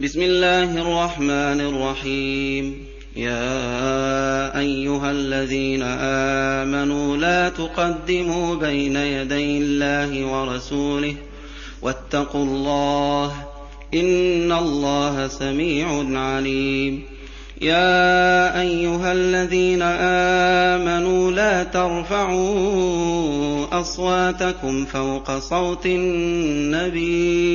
بسم الله الرحمن الرحيم يا ايها الذين امنوا لا تقدموا بين يدي الله ورسوله واتقوا الله ان الله سميع عليم يا ايها الذين امنوا لا ترفعوا اصواتكم فوق صوت النبي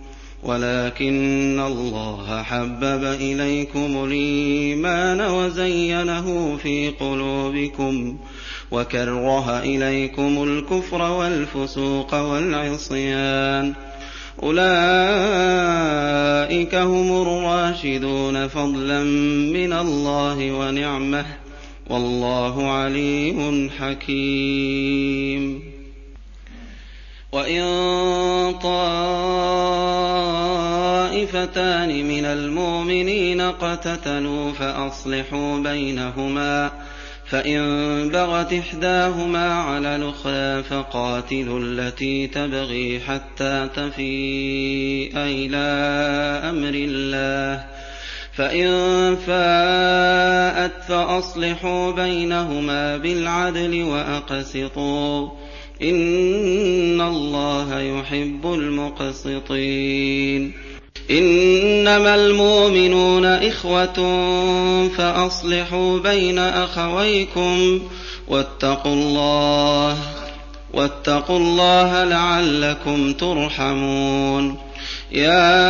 ولكن الله حبب إليكم الإيمان وزينه في قلوبكم وكره إليكم الكفر والفسوق والعصيان. أولئك هم الراشدون فضلا من الله ونعمة. والله عليم حكيم. طائفتان من المؤمنين اقتتلوا فأصلحوا بينهما فإن بغت إحداهما على الأخرى فقاتلوا التي تبغي حتى تفيء إلى أمر الله. فإن فاءت فأصلحوا بينهما بالعدل وأقسطوا. إن الله يحب المقسطين. إنما المؤمنون إخوة فأصلحوا بين أخويكم واتقوا الله واتقوا الله لعلكم ترحمون. يا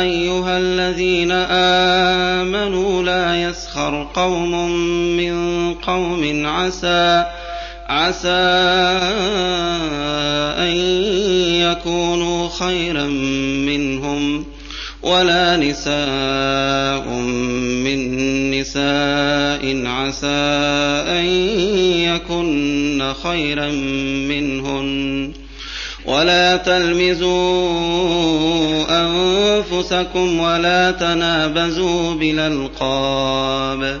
أيها الذين آمنوا لا يسخر قوم من قوم عسى عسى أن يكونوا خيرا منهم ولا نساء من نساء عسى أن يكن خيرا منهن ولا تلمزوا أنفسكم ولا تنابزوا بالألقاب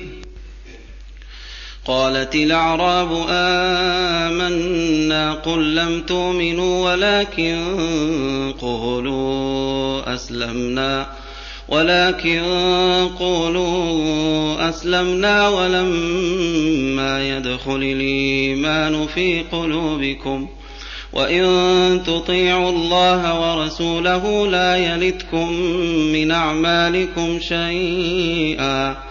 قالت الأعراب آمنا قل لم تؤمنوا ولكن قولوا أسلمنا ولكن قولوا أسلمنا ولما يدخل الإيمان في قلوبكم وإن تطيعوا الله ورسوله لا يلتكم من أعمالكم شيئا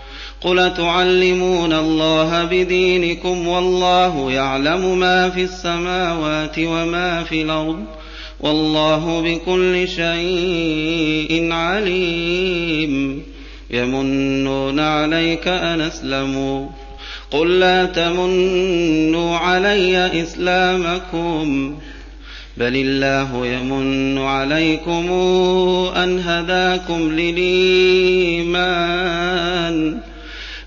قل تعلمون الله بدينكم والله يعلم ما في السماوات وما في الأرض والله بكل شيء عليم يمنون عليك ان اسلموا قل لا تمنوا علي اسلامكم بل الله يمن عليكم ان هداكم للايمان